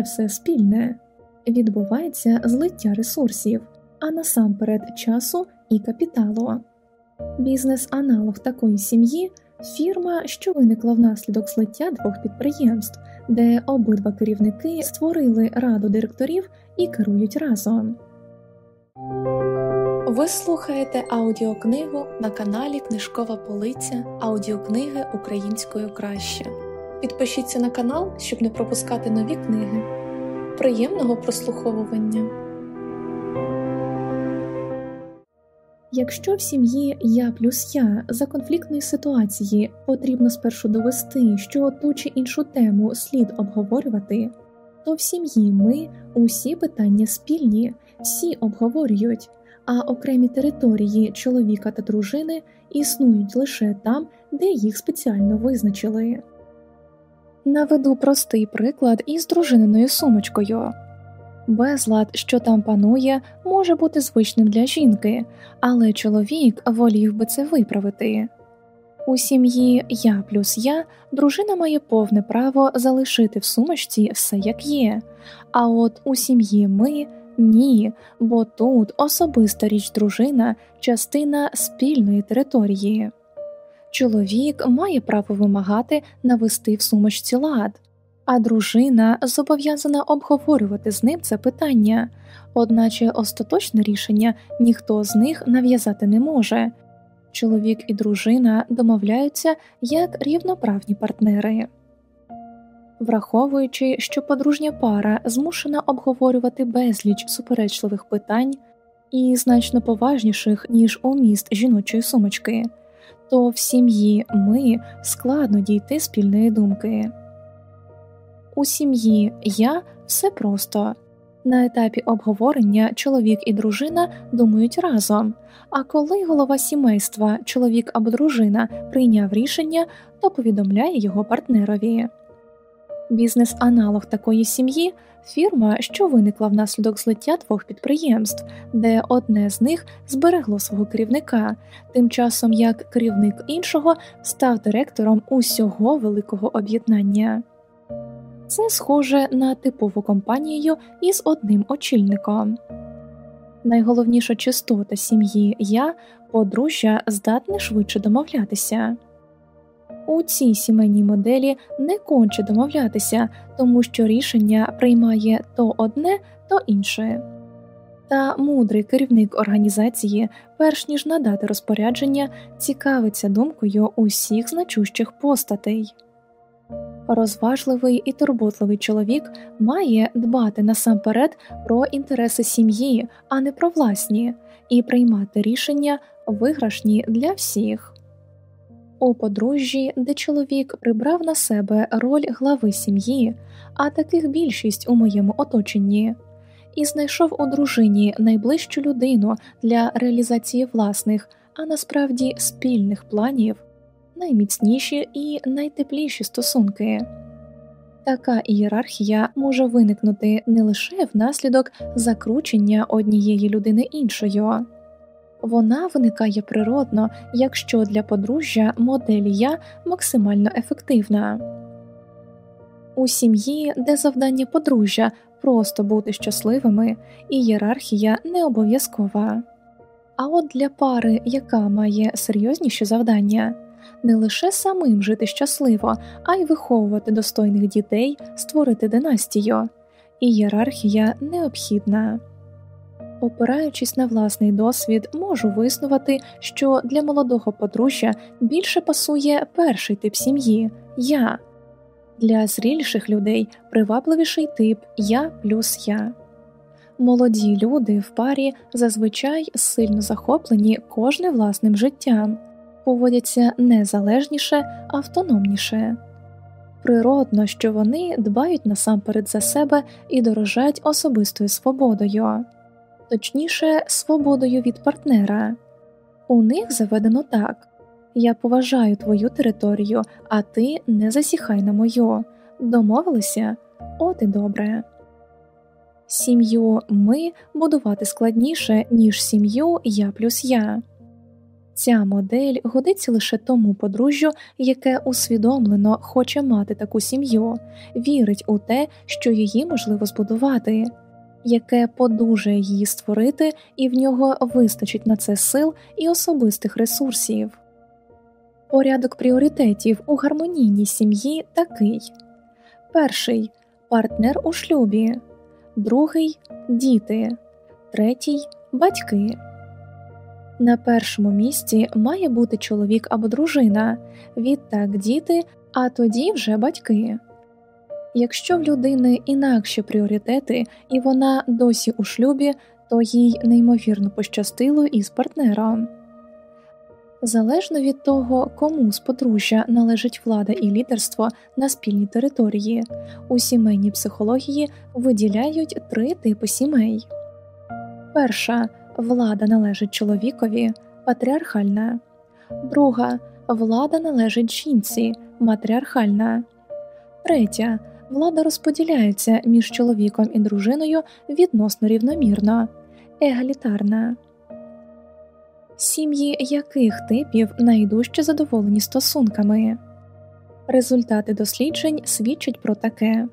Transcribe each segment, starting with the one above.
все спільне, відбувається злиття ресурсів, а насамперед часу і капіталу. Бізнес-аналог такої сім'ї фірма, що виникла внаслідок злиття двох підприємств, де обидва керівники створили раду директорів і керують разом. Ви слухаєте аудіокнигу на каналі Книжкова Полиця аудіокниги українською краще. Підпишіться на канал, щоб не пропускати нові книги. Приємного прослуховування. Якщо в сім'ї я плюс я за конфліктної ситуації потрібно спершу довести, що ту чи іншу тему слід обговорювати, то в сім'ї ми усі питання спільні, всі обговорюють, а окремі території чоловіка та дружини існують лише там, де їх спеціально визначили. Наведу простий приклад із дружининою сумочкою. Безлад, що там панує, може бути звичним для жінки, але чоловік волів би це виправити. У сім'ї я плюс я дружина має повне право залишити в сумочці все як є, а от у сім'ї ми ні, бо тут особиста річ дружина частина спільної території. Чоловік має право вимагати навести в сумочці лад, а дружина зобов'язана обговорювати з ним це питання, одначе остаточне рішення ніхто з них нав'язати не може. Чоловік і дружина домовляються як рівноправні партнери. Враховуючи, що подружня пара змушена обговорювати безліч суперечливих питань і значно поважніших ніж уміст жіночої сумочки, то в сім'ї ми складно дійти спільної думки. У сім'ї я все просто на етапі обговорення чоловік і дружина думають разом. А коли голова сімейства, чоловік або дружина прийняв рішення, то повідомляє його партнерові. Бізнес-аналог такої сім'ї фірма, що виникла внаслідок злиття двох підприємств, де одне з них зберегло свого керівника, тим часом як керівник іншого став директором усього великого об'єднання. Це схоже на типову компанію із одним очільником. Найголовніша чистота сім'ї я подружжя здатне швидше домовлятися. У цій сімейній моделі не конче домовлятися, тому що рішення приймає то одне, то інше. Та мудрий керівник організації, перш ніж надати розпорядження, цікавиться думкою усіх значущих постатей. Розважливий і турботливий чоловік має дбати насамперед про інтереси сім'ї, а не про власні, і приймати рішення виграшні для всіх. У подружжі, де чоловік прибрав на себе роль глави сім'ї, а таких більшість у моєму оточенні, і знайшов у дружині найближчу людину для реалізації власних, а насправді спільних планів, найміцніші і найтепліші стосунки. Така ієрархія може виникнути не лише внаслідок закручення однієї людини іншою. Вона виникає природно, якщо для подружжя модель я максимально ефективна. У сім'ї, де завдання подружжя просто бути щасливими, ієрархія не обов'язкова. А от для пари, яка має серйозніші завдання, не лише самим жити щасливо, а й виховувати достойних дітей, створити династію, ієрархія необхідна. Опираючись на власний досвід, можу виснувати, що для молодого подружжя більше пасує перший тип сім'ї я, для зріліших людей привабливіший тип я плюс я. Молоді люди в парі зазвичай сильно захоплені кожним власним життям, поводяться незалежніше, автономніше. Природно, що вони дбають насамперед за себе і дорожать особистою свободою точніше, свободою від партнера. У них заведено так я поважаю твою територію, а ти не засіхай на мою. Домовилися? От і добре. Сім'ю ми будувати складніше, ніж сім'ю я плюс я. Ця модель годиться лише тому подружжю, яке усвідомлено хоче мати таку сім'ю, вірить у те, що її можливо збудувати, яке подужає її створити, і в нього вистачить на це сил і особистих ресурсів. Порядок пріоритетів у гармонійній сім'ї такий перший партнер у шлюбі, другий діти, третій батьки. На першому місці має бути чоловік або дружина, відтак діти, а тоді вже батьки. Якщо в людини інакші пріоритети і вона досі у шлюбі, то їй неймовірно пощастило із партнером. Залежно від того, кому з подружжя належить влада і лідерство на спільній території, у сімейній психології виділяють три типи сімей. Перша влада належить чоловікові патріархальна, друга влада належить жінці матріархальна, третя влада розподіляється між чоловіком і дружиною відносно рівномірно, егалітарна. Сім'ї яких типів найдужче задоволені стосунками. Результати досліджень свідчать про таке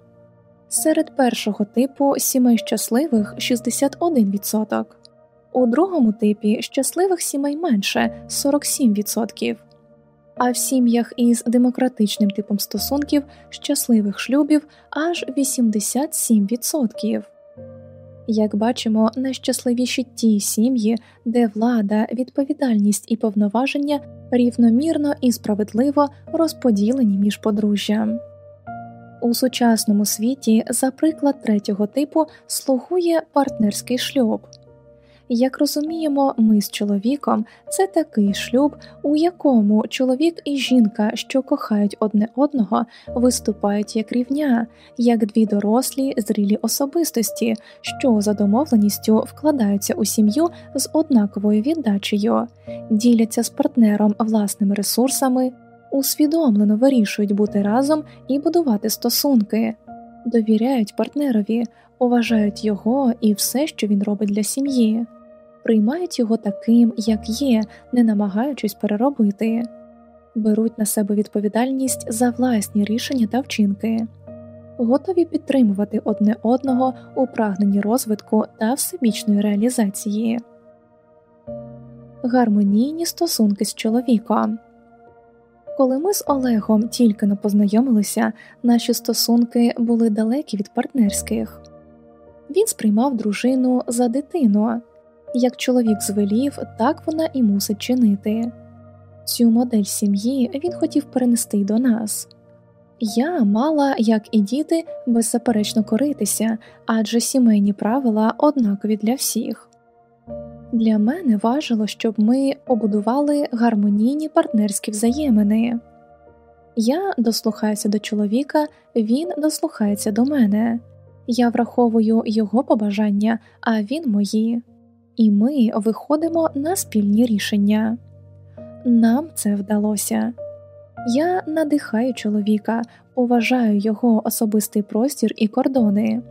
серед першого типу сімей щасливих 61%, у другому типі щасливих сімей менше 47%, а в сім'ях із демократичним типом стосунків щасливих шлюбів аж 87%. Як бачимо, найщасливіші ті сім'ї, де влада, відповідальність і повноваження рівномірно і справедливо розподілені між подружжям. У сучасному світі, за приклад третього типу, слугує партнерський шлюб. Як розуміємо, ми з чоловіком це такий шлюб, у якому чоловік і жінка, що кохають одне одного, виступають як рівня, як дві дорослі зрілі особистості, що за домовленістю вкладаються у сім'ю з однаковою віддачею, діляться з партнером власними ресурсами, усвідомлено вирішують бути разом і будувати стосунки, довіряють партнерові. Поважають його і все, що він робить для сім'ї приймають його таким, як є, не намагаючись переробити, беруть на себе відповідальність за власні рішення та вчинки, готові підтримувати одне одного у прагненні розвитку та всебічної реалізації, гармонійні стосунки з чоловіком. Коли ми з Олегом тільки не познайомилися, наші стосунки були далекі від партнерських. Він сприймав дружину за дитину, як чоловік звелів, так вона і мусить чинити. Цю модель сім'ї він хотів перенести до нас. Я мала, як і діти, беззаперечно коритися, адже сімейні правила однакові для всіх. Для мене важило, щоб ми побудували гармонійні партнерські взаємини. Я дослухаюся до чоловіка, він дослухається до мене. Я враховую його побажання, а він мої і ми виходимо на спільні рішення. Нам це вдалося. Я надихаю чоловіка, поважаю його особистий простір і кордони.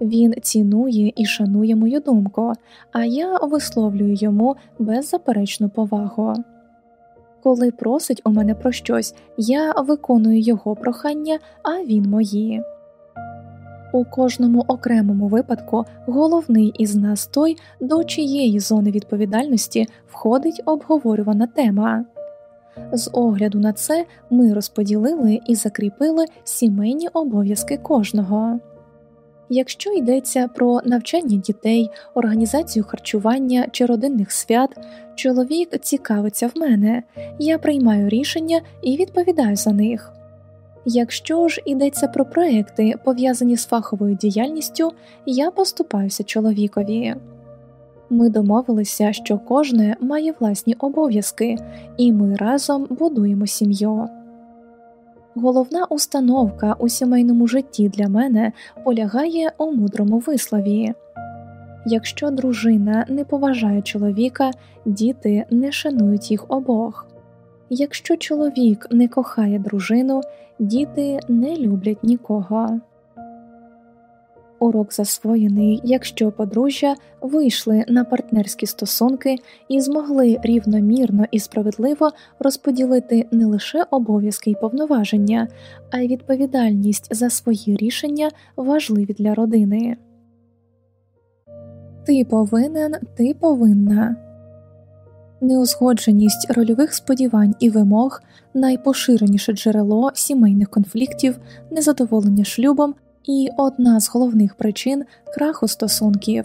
Він цінує і шанує мою думку, а я висловлюю йому беззаперечну повагу. Коли просить у мене про щось, я виконую його прохання, а він мої. У кожному окремому випадку головний із нас той, до чиєї зони відповідальності входить обговорювана тема. З огляду на це ми розподілили і закріпили сімейні обов'язки кожного. Якщо йдеться про навчання дітей, організацію харчування чи родинних свят, чоловік цікавиться в мене, я приймаю рішення і відповідаю за них. Якщо ж йдеться про проекти, пов'язані з фаховою діяльністю, я поступаюся чоловікові. Ми домовилися, що кожне має власні обов'язки, і ми разом будуємо сім'ю. Головна установка у сімейному житті для мене полягає у мудрому вислові якщо дружина не поважає чоловіка, діти не шанують їх обох. Якщо чоловік не кохає дружину, діти не люблять нікого. Урок засвоєний, якщо подружжя вийшли на партнерські стосунки і змогли рівномірно і справедливо розподілити не лише обов'язки й повноваження, а й відповідальність за свої рішення важливі для родини. Ти повинен, ти повинна. Неузгодженість рольових сподівань і вимог найпоширеніше джерело сімейних конфліктів, незадоволення шлюбом і одна з головних причин краху стосунків.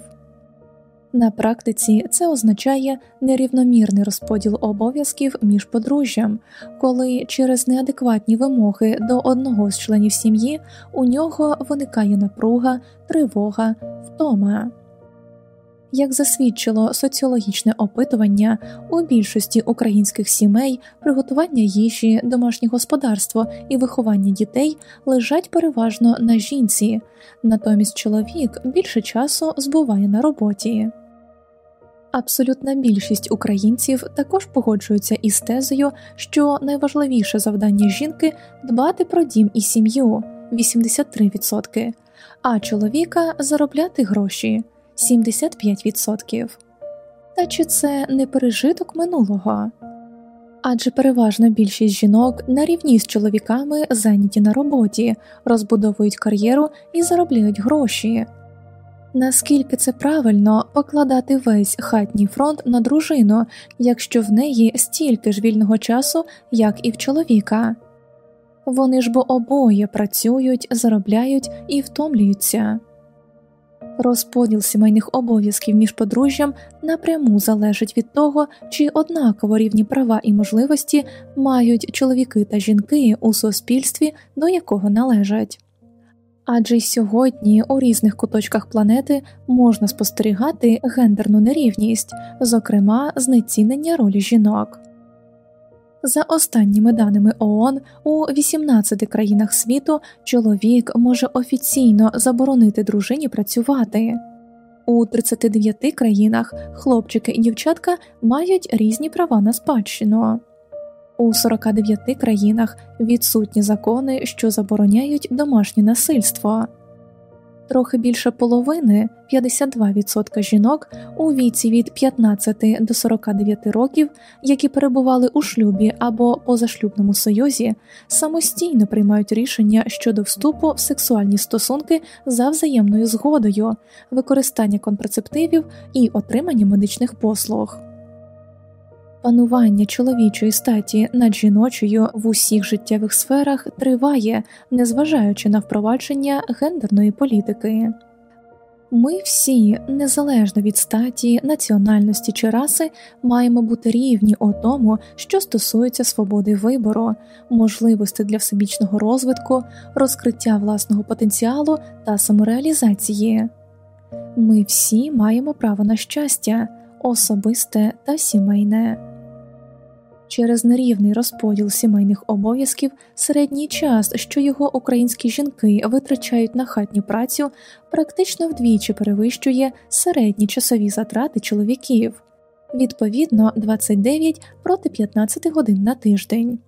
На практиці це означає нерівномірний розподіл обов'язків між подружжям, коли через неадекватні вимоги до одного з членів сім'ї у нього виникає напруга, тривога, втома. Як засвідчило соціологічне опитування, у більшості українських сімей приготування їжі, домашнє господарство і виховання дітей лежать переважно на жінці, натомість чоловік більше часу збуває на роботі. Абсолютна більшість українців також погоджуються із тезою, що найважливіше завдання жінки дбати про дім і сім'ю 83%, а чоловіка заробляти гроші. 75%. Та чи це не пережиток минулого? Адже переважна більшість жінок на рівні з чоловіками зайняті на роботі, розбудовують кар'єру і заробляють гроші. Наскільки це правильно покладати весь хатній фронт на дружину, якщо в неї стільки ж вільного часу, як і в чоловіка? Вони ж бо обоє працюють, заробляють і втомлюються. Розподіл сімейних обов'язків між подружжям напряму залежить від того, чи однаково рівні права і можливості мають чоловіки та жінки у суспільстві, до якого належать. Адже й сьогодні у різних куточках планети можна спостерігати гендерну нерівність, зокрема знецінення ролі жінок. За останніми даними ООН, у 18 країнах світу чоловік може офіційно заборонити дружині працювати. У 39 країнах хлопчики і дівчатка мають різні права на спадщину. У 49 країнах відсутні закони, що забороняють домашнє насильство трохи більше половини 52% жінок у віці від 15 до 49 років, які перебували у шлюбі або позашлюбному союзі, самостійно приймають рішення щодо вступу в сексуальні стосунки за взаємною згодою, використання контрацептивів і отримання медичних послуг. Панування чоловічої статі над жіночою в усіх життєвих сферах триває, незважаючи на впровадження гендерної політики. Ми всі, незалежно від статі, національності чи раси, маємо бути рівні у тому, що стосується свободи вибору, можливостей для всебічного розвитку, розкриття власного потенціалу та самореалізації. Ми всі маємо право на щастя, особисте та сімейне. Через нерівний розподіл сімейних обов'язків середній час, що його українські жінки витрачають на хатню працю, практично вдвічі перевищує середні часові затрати чоловіків відповідно 29 проти 15 годин на тиждень.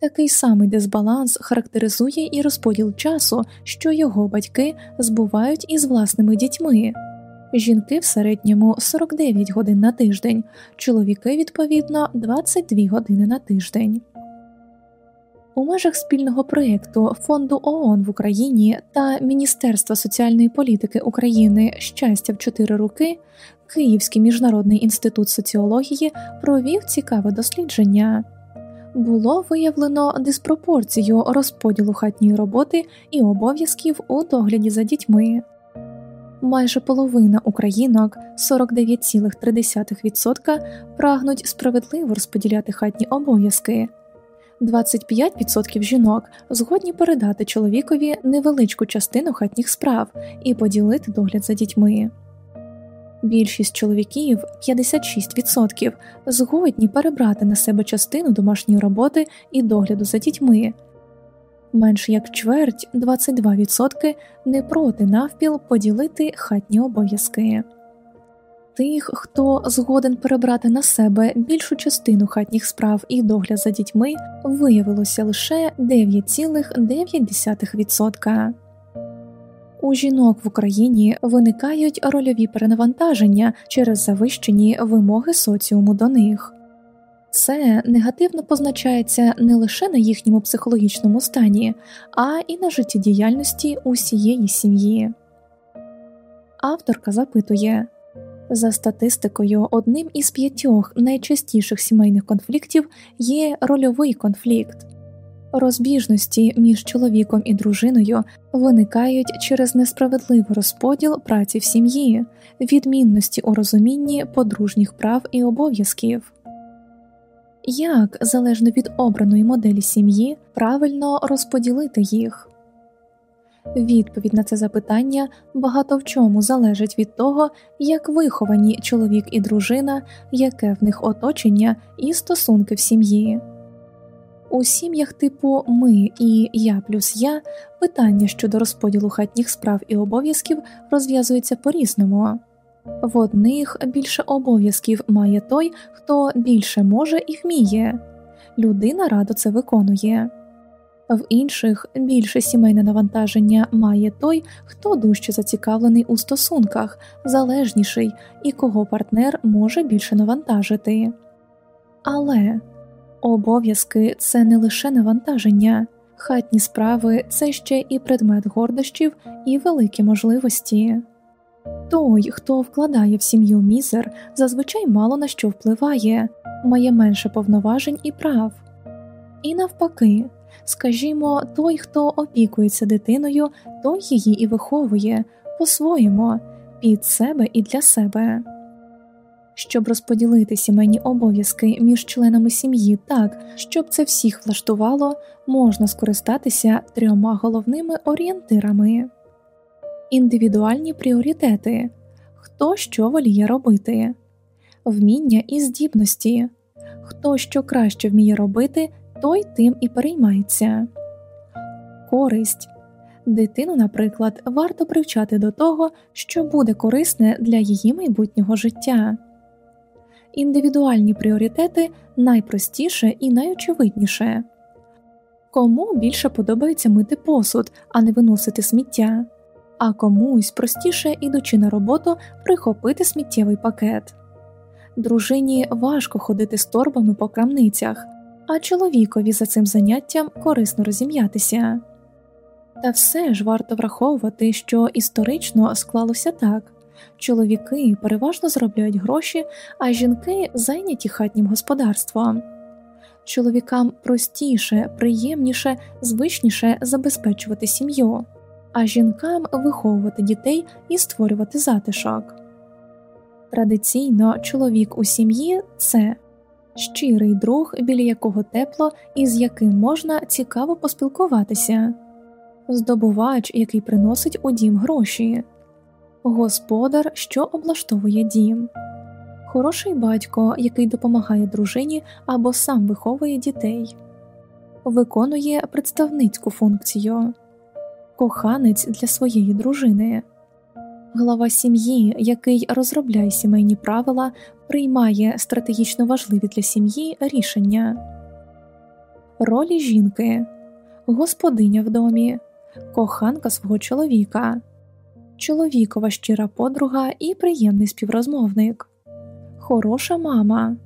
Такий самий дисбаланс характеризує і розподіл часу, що його батьки збувають із власними дітьми жінки в середньому 49 годин на тиждень, чоловіки відповідно 22 години на тиждень. У межах спільного проєкту Фонду ООН в Україні та Міністерства соціальної політики України Щастя в чотири роки Київський міжнародний інститут соціології провів цікаве дослідження. Було виявлено диспропорцію розподілу хатньої роботи і обов'язків у догляді за дітьми майже половина українок 49,3% прагнуть справедливо розподіляти хатні обов'язки. 25% жінок згодні передати чоловікові невеличку частину хатніх справ і поділити догляд за дітьми. Більшість чоловіків 56% згодні перебрати на себе частину домашньої роботи і догляду за дітьми, менш як чверть 22% не проти навпіл поділити хатні обов'язки. Тих, хто згоден перебрати на себе більшу частину хатніх справ і догляд за дітьми, виявилося лише 9,9%. У жінок в Україні виникають рольові перенавантаження через завищені вимоги соціуму до них. Це негативно позначається не лише на їхньому психологічному стані, а і на життєдіяльності усієї сім'ї. Авторка запитує за статистикою, одним із п'ятьох найчастіших сімейних конфліктів є рольовий конфлікт. Розбіжності між чоловіком і дружиною виникають через несправедливий розподіл праці в сім'ї, відмінності у розумінні подружніх прав і обов'язків. Як залежно від обраної моделі сім'ї правильно розподілити їх? Відповідь на це запитання багато в чому залежить від того, як виховані чоловік і дружина, яке в них оточення і стосунки в сім'ї. У сім'ях типу ми і я плюс я питання щодо розподілу хатніх справ і обов'язків розв'язується по різному. В одних більше обов'язків має той, хто більше може і вміє, людина радо це виконує, в інших більше сімейне навантаження має той, хто дужче зацікавлений у стосунках, залежніший і кого партнер може більше навантажити. Але обов'язки це не лише навантаження, хатні справи це ще і предмет гордощів і великі можливості. Той, хто вкладає в сім'ю мізер, зазвичай мало на що впливає, має менше повноважень і прав. І навпаки, скажімо, той, хто опікується дитиною, той її і виховує по-своєму, під себе і для себе. Щоб розподілити сімейні обов'язки між членами сім'ї так, щоб це всіх влаштувало, можна скористатися трьома головними орієнтирами індивідуальні пріоритети. Хто що воліє робити, вміння і здібності, хто що краще вміє робити, той тим і переймається, користь. Дитину, наприклад, варто привчати до того, що буде корисне для її майбутнього життя. Індивідуальні пріоритети найпростіше і найочевидніше. Кому більше подобається мити посуд, а не виносити сміття а комусь простіше, ідучи на роботу, прихопити сміттєвий пакет. Дружині важко ходити з торбами по крамницях, а чоловікові за цим заняттям корисно розім'ятися. Та все ж варто враховувати, що історично склалося так чоловіки переважно заробляють гроші, а жінки зайняті хатнім господарством. Чоловікам простіше, приємніше, звичніше забезпечувати сім'ю а жінкам виховувати дітей і створювати затишок. Традиційно чоловік у сім'ї це щирий друг, біля якого тепло і з яким можна цікаво поспілкуватися, здобувач, який приносить у дім гроші, господар, що облаштовує дім, хороший батько, який допомагає дружині або сам виховує дітей, виконує представницьку функцію коханець для своєї дружини. Глава сім'ї, який розробляє сімейні правила, приймає стратегічно важливі для сім'ї рішення, ролі жінки, господиня в домі, коханка свого чоловіка, чоловікова щира подруга і приємний співрозмовник, хороша мама,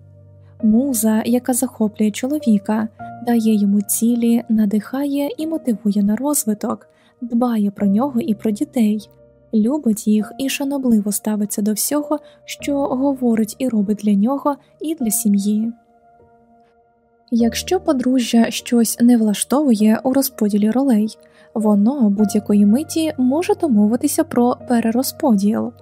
муза, яка захоплює чоловіка, дає йому цілі, надихає і мотивує на розвиток, дбає про нього і про дітей, любить їх і шанобливо ставиться до всього, що говорить і робить для нього і для сім'ї. Якщо подружжя щось не влаштовує у розподілі ролей, воно будь-якої миті може домовитися про перерозподіл.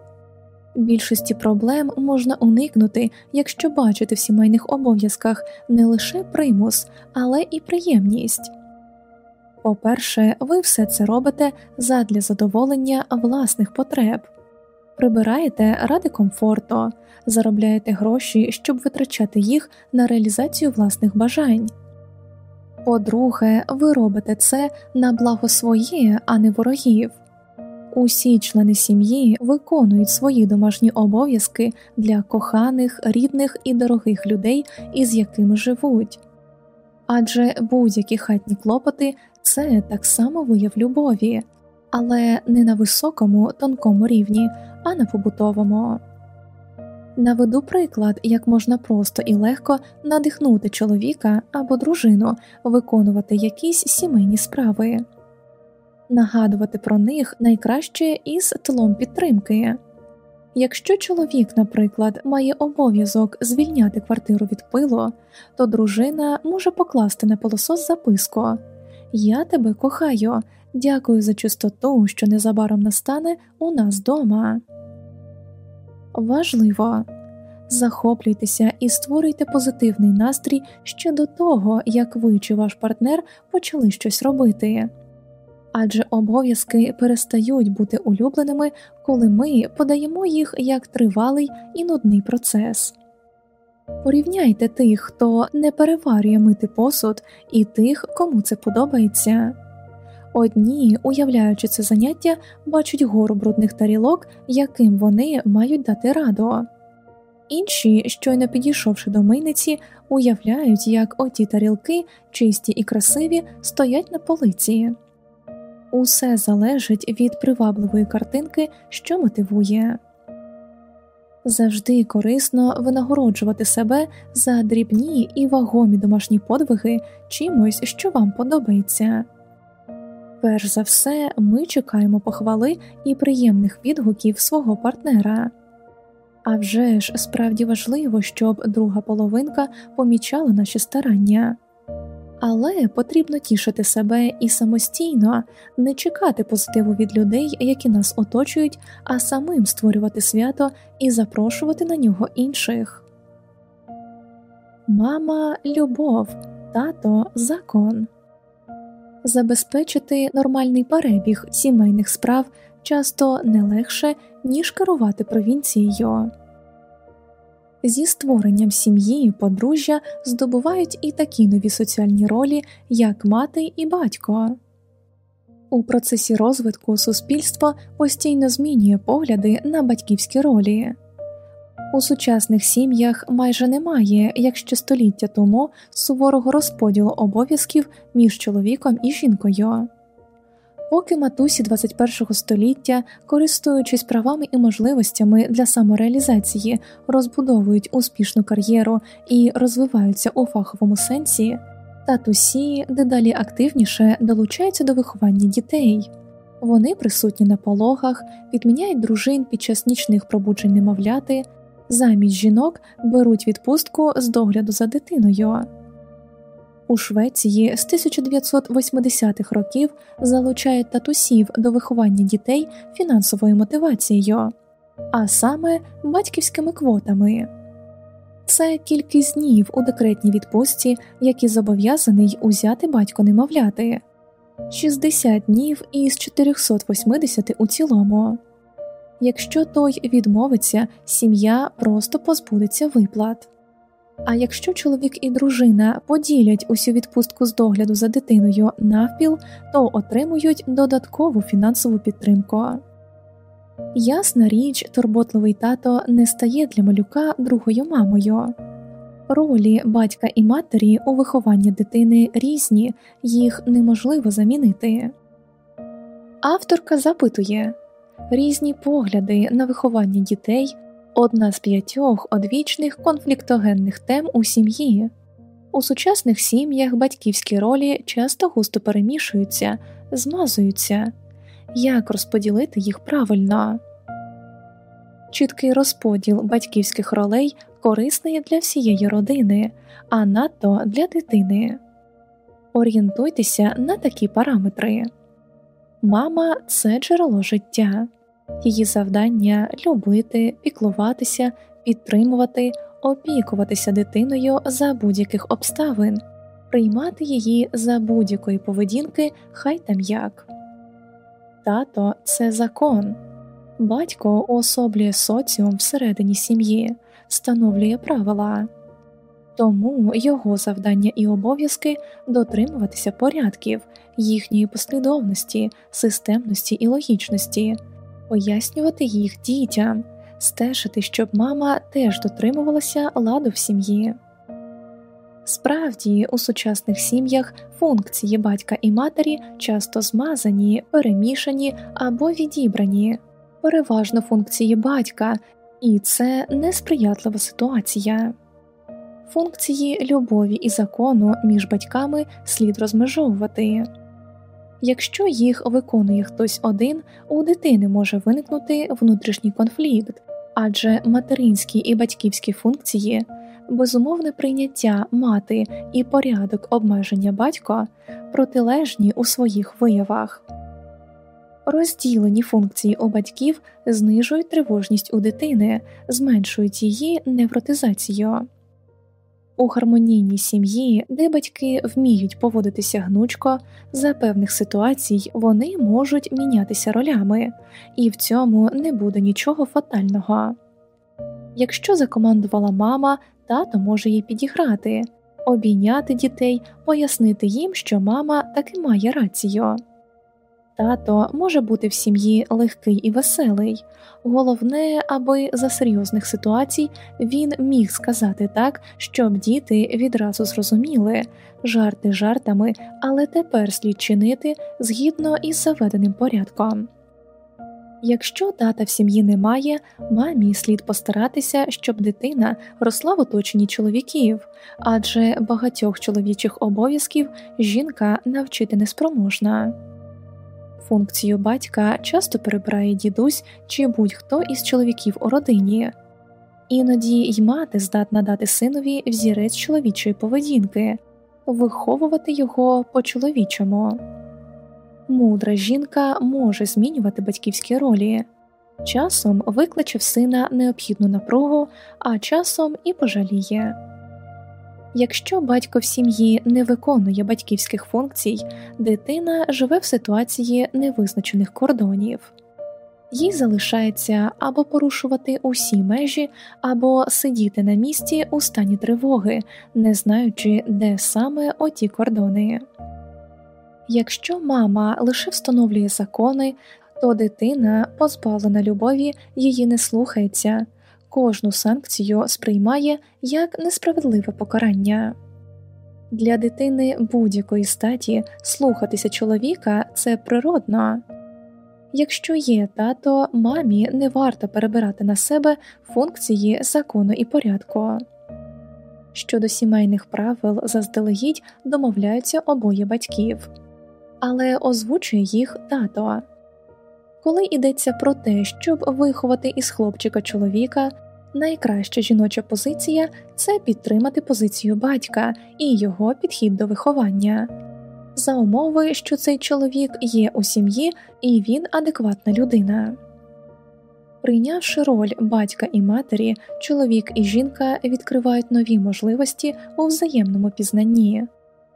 Більшості проблем можна уникнути, якщо бачити в сімейних обов'язках не лише примус, але і приємність. По-перше, ви все це робите задля задоволення власних потреб, прибираєте ради комфорту, заробляєте гроші, щоб витрачати їх на реалізацію власних бажань. По-друге, ви робите це на благо своє, а не ворогів. Усі члени сім'ї виконують свої домашні обов'язки для коханих, рідних і дорогих людей, із якими живуть адже будь-які хатні клопоти це так само вияв любові, але не на високому тонкому рівні, а на побутовому. Наведу приклад, як можна просто і легко надихнути чоловіка або дружину виконувати якісь сімейні справи, нагадувати про них найкраще із тлом підтримки. Якщо чоловік, наприклад, має обов'язок звільняти квартиру від пилу, то дружина може покласти на пилосос записку Я тебе кохаю, дякую за чистоту, що незабаром настане у нас дома. Важливо захоплюйтеся і створюйте позитивний настрій ще до того, як ви чи ваш партнер почали щось робити. Адже обов'язки перестають бути улюбленими, коли ми подаємо їх як тривалий і нудний процес. Порівняйте тих, хто не переварює мити посуд, і тих, кому це подобається. Одні, уявляючи це заняття, бачать гору брудних тарілок, яким вони мають дати раду. Інші, щойно підійшовши до мийниці, уявляють, як оті тарілки, чисті і красиві, стоять на полиці. Усе залежить від привабливої картинки, що мотивує. Завжди корисно винагороджувати себе за дрібні і вагомі домашні подвиги чимось, що вам подобається. Перш за все, ми чекаємо похвали і приємних відгуків свого партнера. А вже ж справді важливо, щоб друга половинка помічала наші старання, але потрібно тішити себе і самостійно не чекати позитиву від людей, які нас оточують, а самим створювати свято і запрошувати на нього інших. Мама любов, тато закон забезпечити нормальний перебіг сімейних справ часто не легше, ніж керувати провінцією. Зі створенням сім'ї подружжя здобувають і такі нові соціальні ролі, як мати і батько. У процесі розвитку суспільство постійно змінює погляди на батьківські ролі. У сучасних сім'ях майже немає, як ще століття тому, суворого розподілу обов'язків між чоловіком і жінкою. Поки матусі 21 століття, користуючись правами і можливостями для самореалізації, розбудовують успішну кар'єру і розвиваються у фаховому сенсі, татусі дедалі активніше долучаються до виховання дітей. Вони присутні на пологах, відміняють дружин під час нічних пробуджень немовляти, замість жінок беруть відпустку з догляду за дитиною. У Швеції з 1980-х років залучають татусів до виховання дітей фінансовою мотивацією, а саме батьківськими квотами. Це кількість днів у декретній відпустці, які зобов'язаний узяти батько немовляти 60 днів із 480 у цілому. Якщо той відмовиться, сім'я просто позбудеться виплат. А якщо чоловік і дружина поділять усю відпустку з догляду за дитиною навпіл, то отримують додаткову фінансову підтримку. Ясна річ, турботливий тато не стає для малюка другою мамою. Ролі батька і матері у вихованні дитини різні, їх неможливо замінити. Авторка запитує різні погляди на виховання дітей одна з п'ятьох одвічних конфліктогенних тем у сім'ї. У сучасних сім'ях батьківські ролі часто густо перемішуються, змазуються як розподілити їх правильно. Чіткий розподіл батьківських ролей корисний для всієї родини, а надто для дитини. Орієнтуйтеся на такі параметри мама це джерело життя. Її завдання любити, піклуватися, підтримувати, опікуватися дитиною за будь-яких обставин, приймати її за будь-якої поведінки, хай там як. Тато це закон, батько уособлює соціум всередині сім'ї, встановлює правила. Тому його завдання і обов'язки дотримуватися порядків, їхньої послідовності, системності і логічності пояснювати їх дітям, стежити, щоб мама теж дотримувалася ладу в сім'ї. Справді, у сучасних сім'ях функції батька і матері часто змазані, перемішані або відібрані, переважно функції батька, і це несприятлива ситуація. Функції любові і закону між батьками слід розмежовувати. Якщо їх виконує хтось один, у дитини може виникнути внутрішній конфлікт, адже материнські і батьківські функції, безумовне прийняття мати і порядок обмеження батька протилежні у своїх виявах. Розділені функції у батьків знижують тривожність у дитини, зменшують її невротизацію. У гармонійній сім'ї, де батьки вміють поводитися гнучко, за певних ситуацій вони можуть мінятися ролями, і в цьому не буде нічого фатального. Якщо закомандувала мама, тато може їй підіграти, обійняти дітей, пояснити їм, що мама таки має рацію. Тато може бути в сім'ї легкий і веселий, головне, аби за серйозних ситуацій він міг сказати так, щоб діти відразу зрозуміли жарти жартами, але тепер слід чинити згідно із заведеним порядком. Якщо тата в сім'ї немає, мамі слід постаратися, щоб дитина росла в оточенні чоловіків, адже багатьох чоловічих обов'язків жінка навчити неспроможна. Функцію батька часто перебирає дідусь чи будь-хто із чоловіків у родині, іноді й мати здатна дати синові взірець чоловічої поведінки, виховувати його по чоловічому. Мудра жінка може змінювати батьківські ролі, часом викличе в сина необхідну напругу, а часом і пожаліє. Якщо батько в сім'ї не виконує батьківських функцій, дитина живе в ситуації невизначених кордонів, їй залишається або порушувати усі межі, або сидіти на місці у стані тривоги, не знаючи, де саме оті кордони. Якщо мама лише встановлює закони, то дитина, позбавлена любові, її не слухається кожну санкцію сприймає як несправедливе покарання. Для дитини будь-якої статі слухатися чоловіка це природно. Якщо є тато, мамі не варто перебирати на себе функції закону і порядку. Щодо сімейних правил заздалегідь домовляються обоє батьків, але озвучує їх тато. Коли йдеться про те, щоб виховати із хлопчика чоловіка, найкраща жіноча позиція це підтримати позицію батька і його підхід до виховання, за умови, що цей чоловік є у сім'ї і він адекватна людина. Прийнявши роль батька і матері, чоловік і жінка відкривають нові можливості у взаємному пізнанні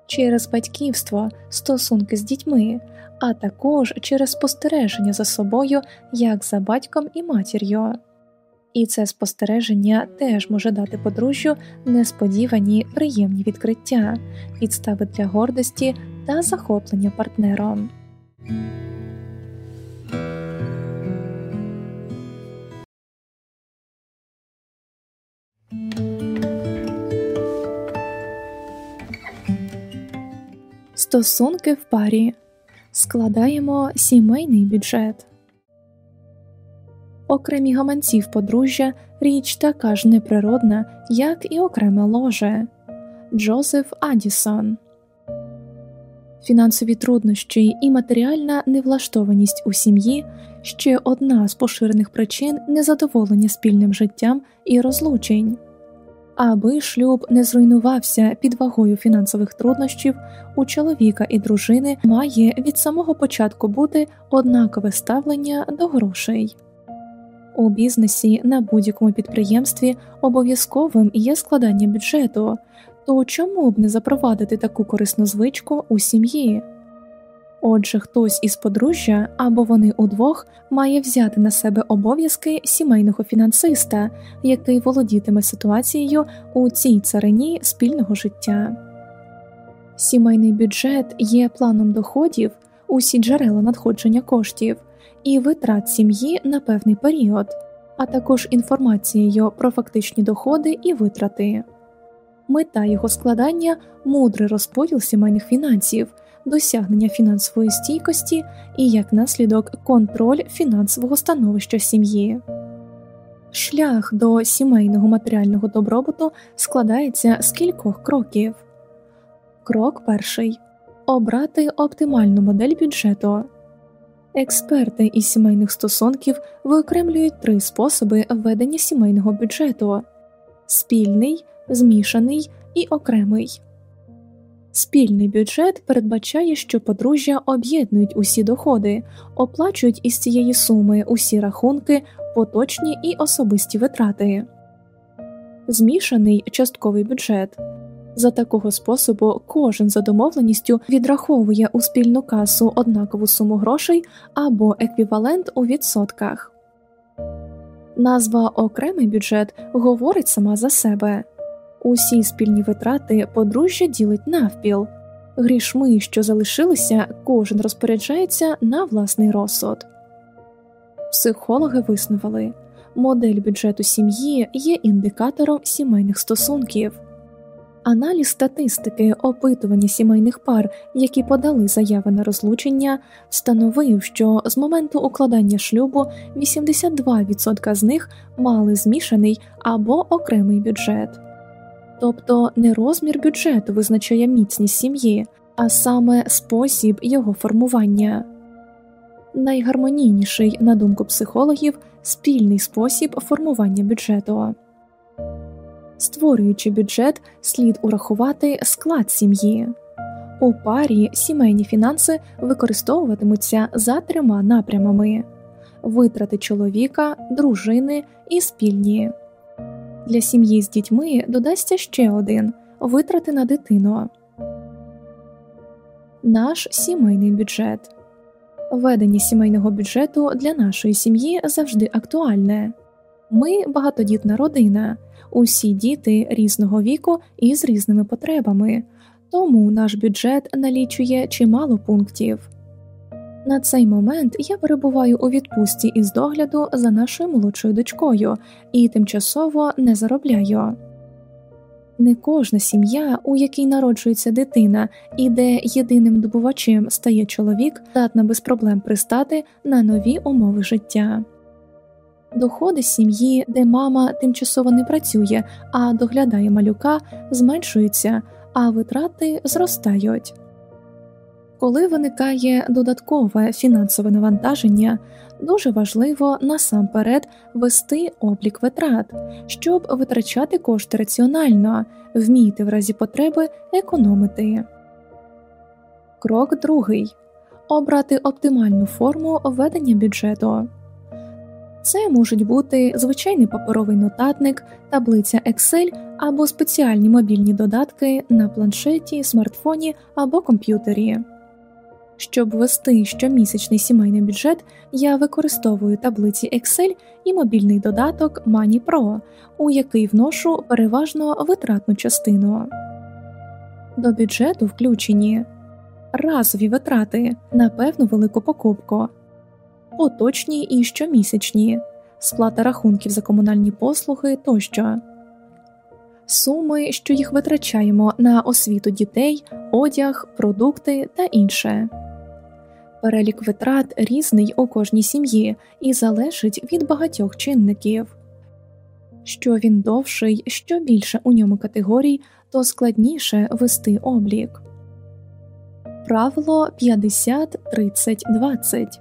через батьківство, стосунки з дітьми, а також через спостереження за собою як за батьком і матір'ю і це спостереження теж може дати подружжю несподівані приємні відкриття, підстави для гордості та захоплення партнером. Стосунки в парі складаємо сімейний бюджет. Окремі гаманців подружжя річ така ж неприродна, як і окреме ложе Джозеф Адісон. Фінансові труднощі і матеріальна невлаштованість у сім'ї ще одна з поширених причин незадоволення спільним життям і розлучень. Аби шлюб не зруйнувався під вагою фінансових труднощів, у чоловіка і дружини має від самого початку бути однакове ставлення до грошей. У бізнесі на будь-якому підприємстві обов'язковим є складання бюджету, то чому б не запровадити таку корисну звичку у сім'ї? Отже, хтось із подружжя або вони удвох має взяти на себе обов'язки сімейного фінансиста, який володітиме ситуацією у цій царині спільного життя. Сімейний бюджет є планом доходів, усі джерела надходження коштів і витрат сім'ї на певний період, а також інформацією про фактичні доходи і витрати. Мета його складання мудрий розподіл сімейних фінансів, досягнення фінансової стійкості і як наслідок контроль фінансового становища сім'ї. Шлях до сімейного матеріального добробуту складається з кількох кроків. Крок перший обрати оптимальну модель бюджету. Експерти із сімейних стосунків виокремлюють три способи ведення сімейного бюджету спільний, змішаний і окремий. Спільний бюджет передбачає, що подружжя об'єднують усі доходи, оплачують із цієї суми усі рахунки, поточні і особисті витрати. Змішаний частковий бюджет за такого способу кожен за домовленістю відраховує у спільну касу однакову суму грошей або еквівалент у відсотках. Назва окремий бюджет говорить сама за себе усі спільні витрати подружжя ділить навпіл, грішми, що залишилися, кожен розпоряджається на власний розсуд. Психологи виснували модель бюджету сім'ї є індикатором сімейних стосунків. Аналіз статистики опитування сімейних пар, які подали заяви на розлучення, встановив, що з моменту укладання шлюбу 82% з них мали змішаний або окремий бюджет. Тобто не розмір бюджету визначає міцність сім'ї, а саме спосіб його формування. Найгармонійніший, на думку психологів, спільний спосіб формування бюджету. Створюючи бюджет, слід урахувати склад сім'ї. У парі сімейні фінанси використовуватимуться за трьома напрямами витрати чоловіка, дружини і спільні. Для сім'ї з дітьми додасться ще один витрати на дитину. Наш сімейний бюджет ведення сімейного бюджету для нашої сім'ї завжди актуальне. Ми багатодітна родина, усі діти різного віку і з різними потребами, тому наш бюджет налічує чимало пунктів. На цей момент я перебуваю у відпустці із догляду за нашою молодшою дочкою і тимчасово не заробляю. Не кожна сім'я, у якій народжується дитина, і де єдиним добувачем стає чоловік, здатна без проблем пристати на нові умови життя. Доходи сім'ї, де мама тимчасово не працює, а доглядає малюка, зменшуються, а витрати зростають. Коли виникає додаткове фінансове навантаження, дуже важливо насамперед вести облік витрат, щоб витрачати кошти раціонально, вміти в разі потреби економити. Крок другий обрати оптимальну форму ведення бюджету. Це можуть бути звичайний паперовий нотатник, таблиця Excel або спеціальні мобільні додатки на планшеті, смартфоні або комп'ютері. Щоб вести щомісячний сімейний бюджет, я використовую таблиці Excel і мобільний додаток Money Pro, у який вношу переважно витратну частину. До бюджету включені разові витрати на певну велику покупку, поточні і щомісячні, сплата рахунків за комунальні послуги тощо, суми, що їх витрачаємо на освіту дітей, одяг, продукти та інше. Перелік витрат різний у кожній сім'ї і залежить від багатьох чинників. Що він довший, що більше у ньому категорій, то складніше вести облік. Правило 50 30 20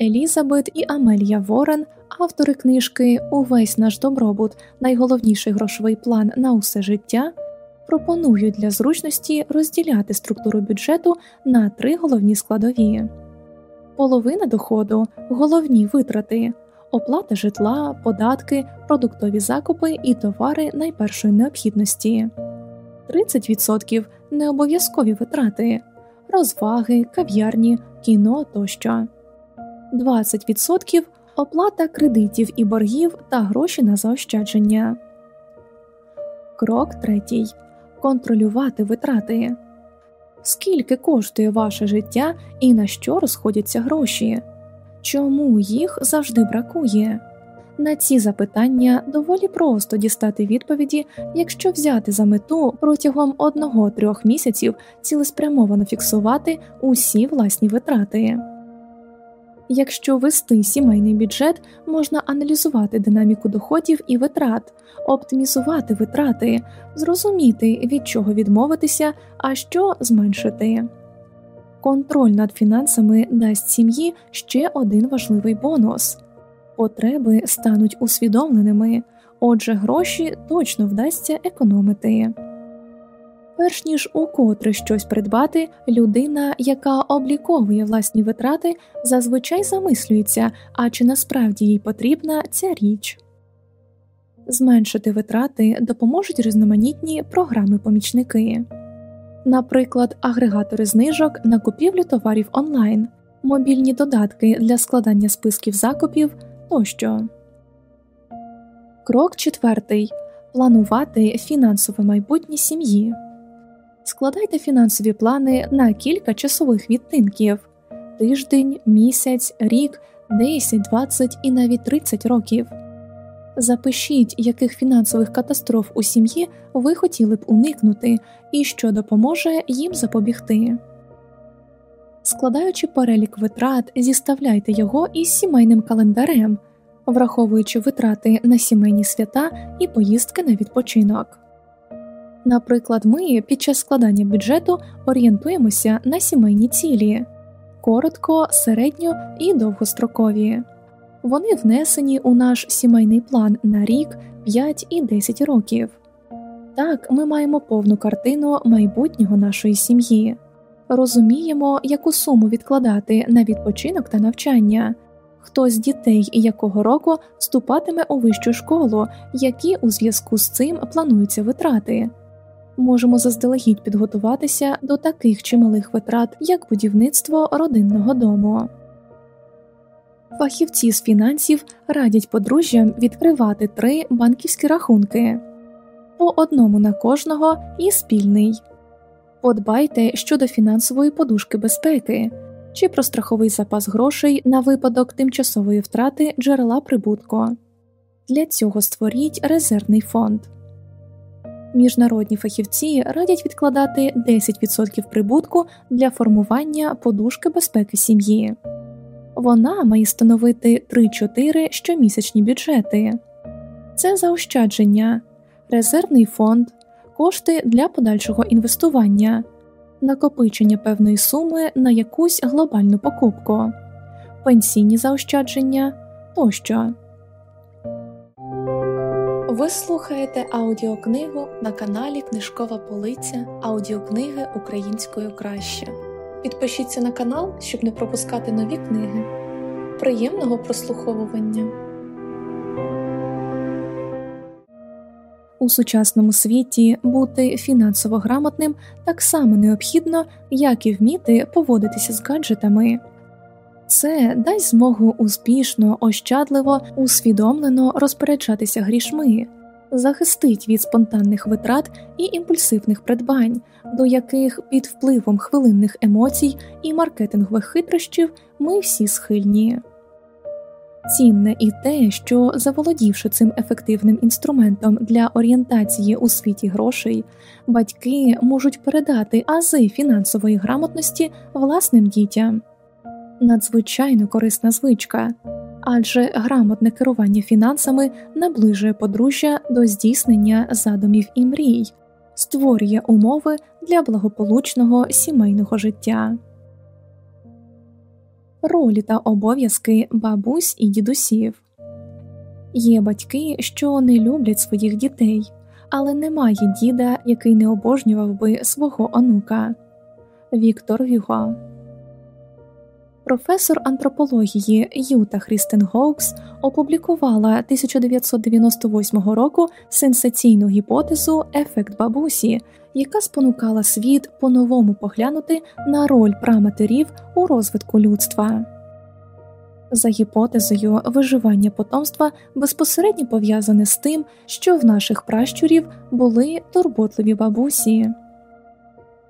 Елізабет і Амелія Ворен, автори книжки Увесь наш добробут, найголовніший грошовий план на усе життя пропонують для зручності розділяти структуру бюджету на три головні складові: половина доходу, головні витрати, оплата житла, податки, продуктові закупи і товари найпершої необхідності, 30% необов'язкові витрати, розваги, кав'ярні, кіно тощо, 20% оплата кредитів і боргів та гроші на заощадження. Крок третій контролювати витрати. Скільки коштує ваше життя і на що розходяться гроші? Чому їх завжди бракує? На ці запитання доволі просто дістати відповіді, якщо взяти за мету протягом одного-трьох місяців цілеспрямовано фіксувати усі власні витрати. Якщо вести сімейний бюджет, можна аналізувати динаміку доходів і витрат, оптимізувати витрати, зрозуміти, від чого відмовитися, а що зменшити. Контроль над фінансами дасть сім'ї ще один важливий бонус потреби стануть усвідомленими, отже, гроші точно вдасться економити. Перш ніж укотре щось придбати, людина, яка обліковує власні витрати, зазвичай замислюється, а чи насправді їй потрібна ця річ. Зменшити витрати допоможуть різноманітні програми-помічники, наприклад, агрегатори знижок на купівлю товарів онлайн, мобільні додатки для складання списків закупів тощо. Крок четвертий планувати фінансове майбутнє сім'ї. Складайте фінансові плани на кілька часових відтинків тиждень, місяць, рік, 10, 20 і навіть 30 років. Запишіть, яких фінансових катастроф у сім'ї ви хотіли б уникнути і що допоможе їм запобігти. Складаючи перелік витрат, зіставляйте його із сімейним календарем, враховуючи витрати на сімейні свята і поїздки на відпочинок. Наприклад, ми під час складання бюджету орієнтуємося на сімейні цілі коротко, середньо і довгострокові. Вони внесені у наш сімейний план на рік, 5 і 10 років. Так ми маємо повну картину майбутнього нашої сім'ї, розуміємо, яку суму відкладати на відпочинок та навчання, хто з дітей якого року вступатиме у вищу школу, які у зв'язку з цим плануються витрати можемо заздалегідь підготуватися до таких чималих витрат, як будівництво родинного дому. Фахівці з фінансів радять подружжям відкривати три банківські рахунки по одному на кожного і спільний. Подбайте щодо фінансової подушки безпеки чи про страховий запас грошей на випадок тимчасової втрати джерела прибутку. Для цього створіть резервний фонд. Міжнародні фахівці радять відкладати 10% прибутку для формування подушки безпеки сім'ї. Вона має становити 3-4 щомісячні бюджети, це заощадження, резервний фонд, кошти для подальшого інвестування, накопичення певної суми на якусь глобальну покупку, пенсійні заощадження тощо. Ви слухаєте аудіокнигу на каналі Книжкова Полиця аудіокниги українською краще. Підпишіться на канал, щоб не пропускати нові книги. Приємного прослуховування. У сучасному світі бути фінансово грамотним так само необхідно, як і вміти поводитися з гаджетами. Це дасть змогу успішно, ощадливо, усвідомлено розпоряджатися грішми, захистить від спонтанних витрат і імпульсивних придбань, до яких під впливом хвилинних емоцій і маркетингових хитрощів ми всі схильні. Цінне і те, що заволодівши цим ефективним інструментом для орієнтації у світі грошей, батьки можуть передати ази фінансової грамотності власним дітям надзвичайно корисна звичка, адже грамотне керування фінансами наближує подружжя до здійснення задумів і мрій, створює умови для благополучного сімейного життя. Ролі та обов'язки бабусь і дідусів є батьки, що не люблять своїх дітей, але немає діда, який не обожнював би свого онука. Віктор Вюго Професор антропології Юта Хрістен Гоукс опублікувала 1998 року сенсаційну гіпотезу Ефект бабусі, яка спонукала світ по-новому поглянути на роль праматерів у розвитку людства. За гіпотезою, виживання потомства безпосередньо пов'язане з тим, що в наших пращурів були турботливі бабусі.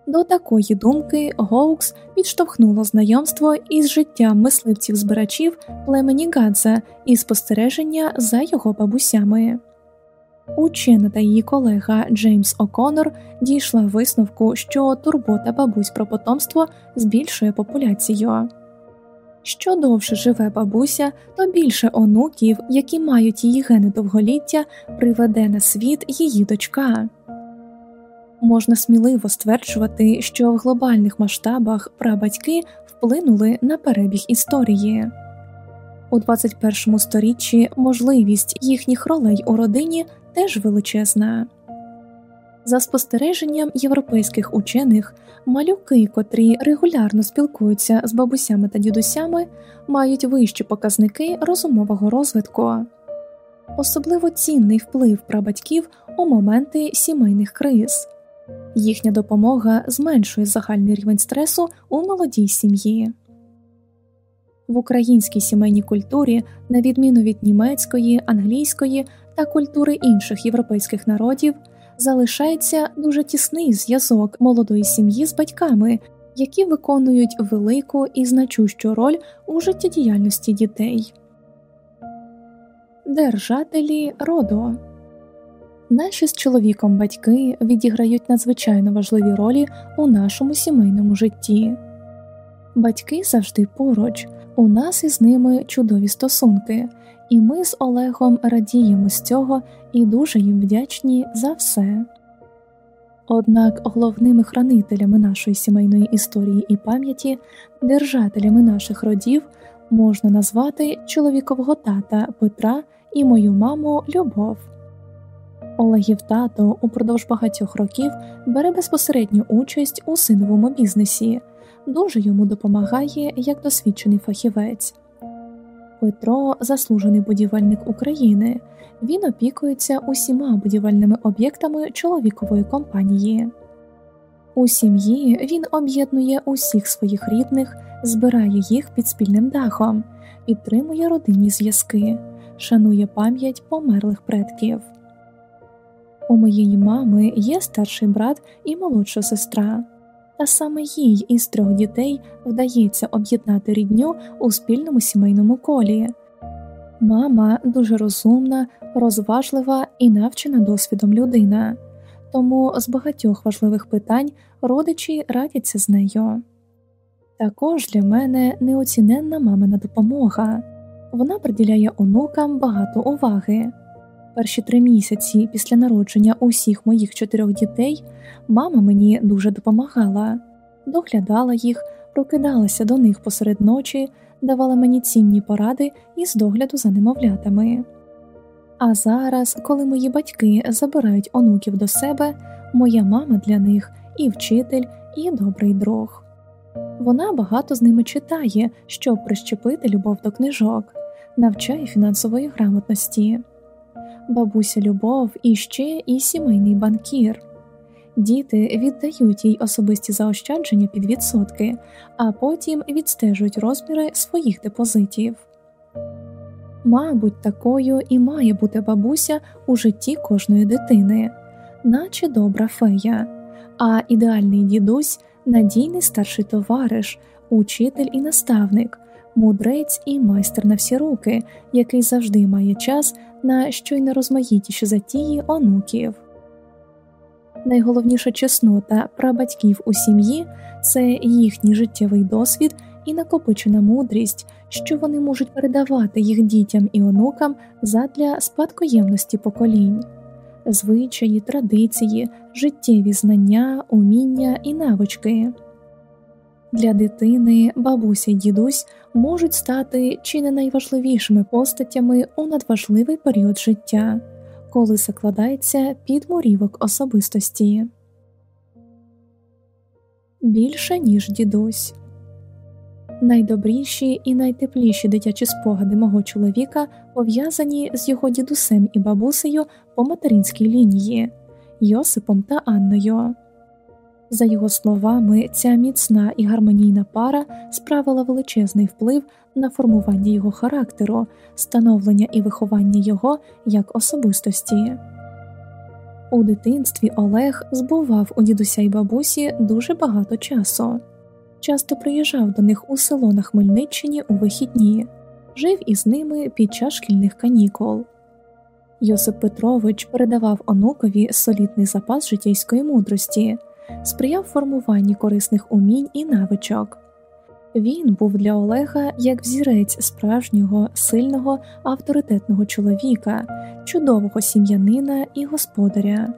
До такої думки Гоукс підштовхнуло знайомство із життям мисливців збирачів племені Гадза і спостереження за його бабусями. Учена та її колега Джеймс О'Коннор дійшла висновку, що турбота бабусь про потомство збільшує популяцію. Що довше живе бабуся, то більше онуків, які мають її гени довголіття, приведе на світ її дочка. Можна сміливо стверджувати, що в глобальних масштабах прабатьки вплинули на перебіг історії. У 21 сторіччі можливість їхніх ролей у родині теж величезна. За спостереженням європейських учених, малюки, котрі регулярно спілкуються з бабусями та дідусями, мають вищі показники розумового розвитку. Особливо цінний вплив прабатьків у моменти сімейних криз. Їхня допомога зменшує загальний рівень стресу у молодій сім'ї. В українській сімейній культурі, на відміну від німецької, англійської та культури інших європейських народів, залишається дуже тісний зв'язок молодої сім'ї з батьками, які виконують велику і значущу роль у життєдіяльності дітей. Держателі роду Наші з чоловіком батьки відіграють надзвичайно важливі ролі у нашому сімейному житті. Батьки завжди поруч, у нас із ними чудові стосунки, і ми з Олегом радіємо з цього і дуже їм вдячні за все. Однак головними хранителями нашої сімейної історії і пам'яті, держателями наших родів можна назвати чоловікового тата Петра і мою маму Любов. Олегів тато упродовж багатьох років бере безпосередню участь у синовому бізнесі, дуже йому допомагає як досвідчений фахівець. Петро заслужений будівельник України. Він опікується усіма будівельними об'єктами чоловікової компанії. У сім'ї він об'єднує усіх своїх рідних, збирає їх під спільним дахом, підтримує родинні зв'язки, шанує пам'ять померлих предків. У моєї мами є старший брат і молодша сестра, та саме їй із трьох дітей вдається об'єднати рідню у спільному сімейному колі. Мама дуже розумна, розважлива і навчена досвідом людина, тому з багатьох важливих питань родичі радяться з нею. Також для мене неоціненна мамина допомога вона приділяє онукам багато уваги. Перші три місяці після народження усіх моїх чотирьох дітей мама мені дуже допомагала, доглядала їх, прокидалася до них посеред ночі, давала мені цінні поради із догляду за немовлятами. А зараз, коли мої батьки забирають онуків до себе, моя мама для них і вчитель, і добрий друг. Вона багато з ними читає, щоб прищепити любов до книжок, навчає фінансової грамотності бабуся Любов і ще і сімейний банкір. Діти віддають їй особисті заощадження під відсотки, а потім відстежують розміри своїх депозитів. Мабуть, такою і має бути бабуся у житті кожної дитини, наче добра фея, а ідеальний дідусь надійний старший товариш, учитель і наставник, мудрець і майстер на всі руки, який завжди має час на щойнорозмаїтіші затії онуків. Найголовніша чеснота прабатьків у сім'ї це їхній життєвий досвід і накопичена мудрість, що вони можуть передавати їх дітям і онукам задля спадкоємності поколінь, звичаї, традиції, життєві знання, уміння і навички. Для дитини бабуся й дідусь можуть стати чи не найважливішими постатями у надважливий період життя, коли закладається підмурівок особистості. Більше ніж дідусь. Найдобріші і найтепліші дитячі спогади мого чоловіка пов'язані з його дідусем і бабусею по материнській лінії Йосипом та Анною. За його словами, ця міцна і гармонійна пара справила величезний вплив на формування його характеру, становлення і виховання його як особистості. У дитинстві Олег збував у дідуся й бабусі дуже багато часу, часто приїжджав до них у село на Хмельниччині у вихідні, жив із ними під час шкільних канікул. Йосип Петрович передавав онукові солідний запас житейської мудрості, сприяв формуванні корисних умінь і навичок. Він був для Олега як взірець справжнього, сильного, авторитетного чоловіка, чудового сім'янина і господаря.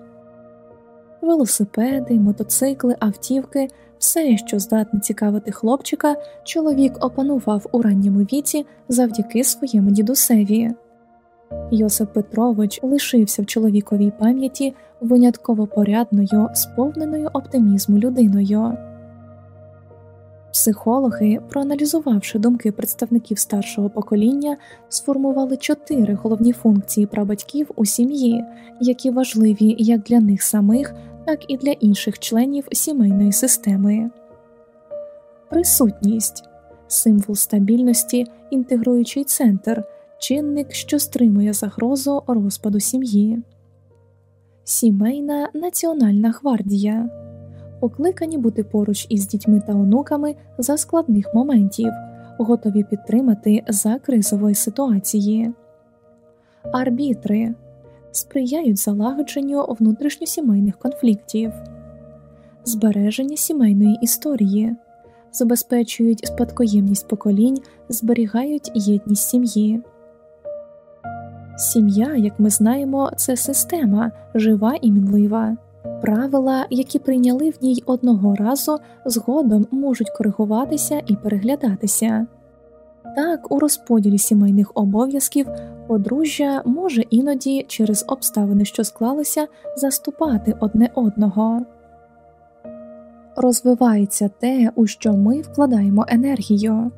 Велосипеди, мотоцикли, автівки, все, що здатне цікавити хлопчика, чоловік опанував у ранньому віці завдяки своєму дідусеві. Йосип Петрович лишився в чоловіковій пам'яті винятково порядною, сповненою оптимізму людиною. Психологи, проаналізувавши думки представників старшого покоління, сформували чотири головні функції прабатьків у сім'ї, які важливі як для них самих, так і для інших членів сімейної системи. Присутність символ стабільності, інтегруючий центр, чинник, що стримує загрозу розпаду сім'ї, сімейна національна гвардія. Покликані бути поруч із дітьми та онуками за складних моментів, готові підтримати за кризової ситуації. Арбітри. Сприяють залагодженню внутрішньосімейних конфліктів, збереження сімейної історії, забезпечують спадкоємність поколінь, зберігають єдність сім'ї. Сім'я, як ми знаємо, це система жива і мінлива. Правила, які прийняли в ній одного разу, згодом можуть коригуватися і переглядатися. Так, у розподілі сімейних обов'язків подружжя може іноді через обставини, що склалися, заступати одне одного. Розвивається те, у що ми вкладаємо енергію.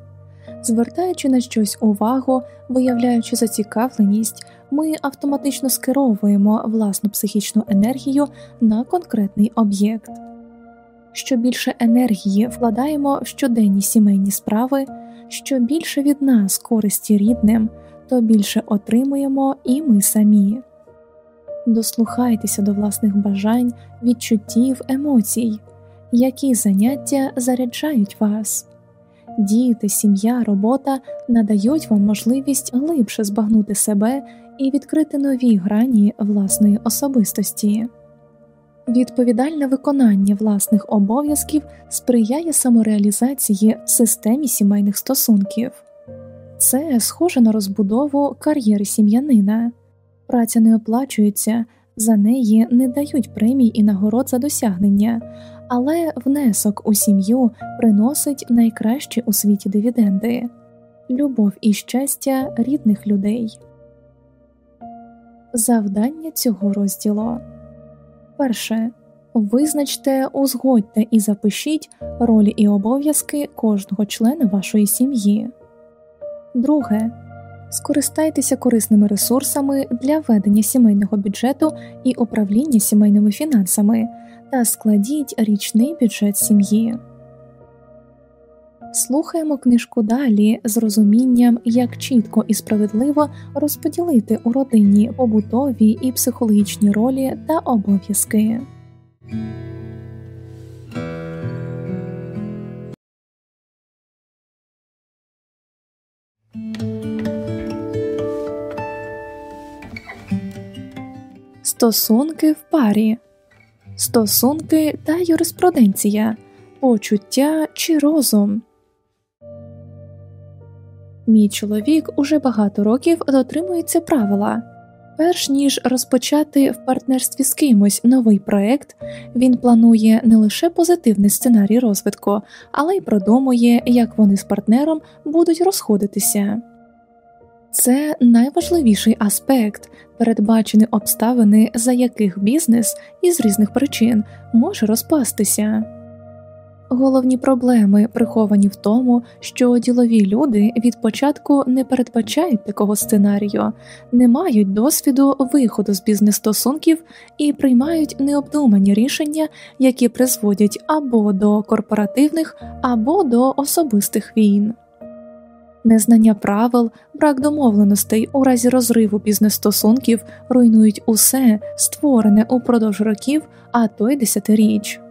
Звертаючи на щось увагу, виявляючи зацікавленість, ми автоматично скеровуємо власну психічну енергію на конкретний об'єкт. Що більше енергії вкладаємо в щоденні сімейні справи, що більше від нас користі рідним, то більше отримуємо і ми самі. Дослухайтеся до власних бажань, відчуттів, емоцій, які заняття заряджають вас. Діти, сім'я, робота надають вам можливість глибше збагнути себе і відкрити нові грані власної особистості. Відповідальне виконання власних обов'язків сприяє самореалізації в системі сімейних стосунків, це схоже на розбудову кар'єри сім'янина, праця не оплачується, за неї не дають премій і нагород за досягнення, але внесок у сім'ю приносить найкращі у світі дивіденди любов і щастя рідних людей. Завдання цього розділу перше. Визначте, узгодьте і запишіть ролі і обов'язки кожного члена вашої сім'ї. Друге. Скористайтеся корисними ресурсами для ведення сімейного бюджету і управління сімейними фінансами та складіть річний бюджет сім'ї. Слухаємо книжку далі з розумінням, як чітко і справедливо розподілити у родині побутові і психологічні ролі та обов'язки. Стосунки в парі, стосунки та юриспруденція, почуття чи розум. Мій чоловік уже багато років дотримується правила. Перш ніж розпочати в партнерстві з кимось новий проект, він планує не лише позитивний сценарій розвитку, але й продумує, як вони з партнером будуть розходитися. Це найважливіший аспект передбачені обставини, за яких бізнес із різних причин може розпастися. Головні проблеми приховані в тому, що ділові люди від початку не передбачають такого сценарію, не мають досвіду виходу з бізнес стосунків і приймають необдумані рішення, які призводять або до корпоративних, або до особистих війн. Незнання правил, брак домовленостей у разі розриву бізнес-стосунків руйнують усе, створене упродовж років, а то й десятиріч.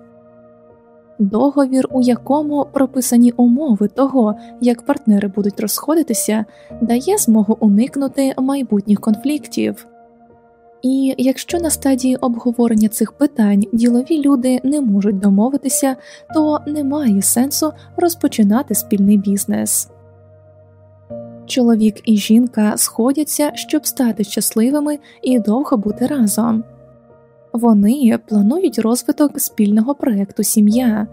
Договір, у якому прописані умови того, як партнери будуть розходитися, дає змогу уникнути майбутніх конфліктів. І якщо на стадії обговорення цих питань ділові люди не можуть домовитися, то немає сенсу розпочинати спільний бізнес. Чоловік і жінка сходяться, щоб стати щасливими і довго бути разом. Вони планують розвиток спільного проєкту сім'я,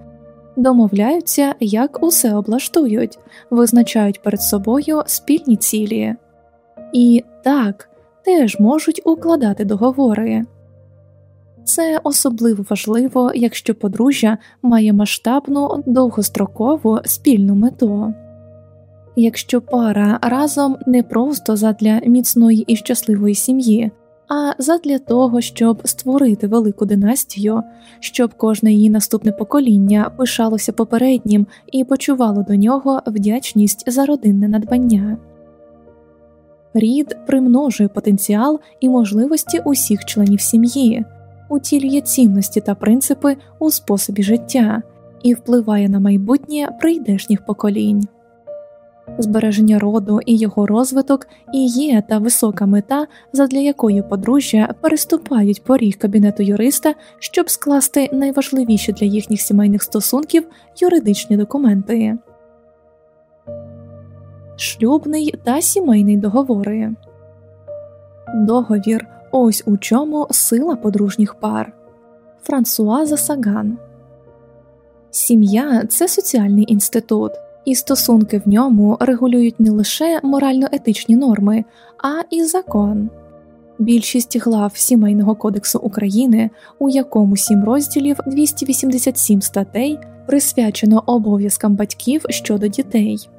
домовляються, як усе облаштують, визначають перед собою спільні цілі. І так теж можуть укладати договори. Це особливо важливо, якщо подружжя має масштабну довгострокову спільну мету. Якщо пара разом не просто задля міцної і щасливої сім'ї, а задля того, щоб створити велику династію, щоб кожне її наступне покоління пишалося попереднім і почувало до нього вдячність за родинне надбання. Рід примножує потенціал і можливості усіх членів сім'ї, утілює цінності та принципи у способі життя і впливає на майбутнє прийдешніх поколінь збереження роду і його розвиток і є та висока мета, задля якої подружжя переступають поріг кабінету юриста, щоб скласти найважливіші для їхніх сімейних стосунків юридичні документи. Шлюбний та сімейний договори договір. Ось у чому сила подружніх пар. Франсуаза Саган Сім'я це соціальний інститут і стосунки в ньому регулюють не лише морально-етичні норми, а і закон. Більшість глав Сімейного кодексу України, у якому сім розділів 287 статей присвячено обов'язкам батьків щодо дітей.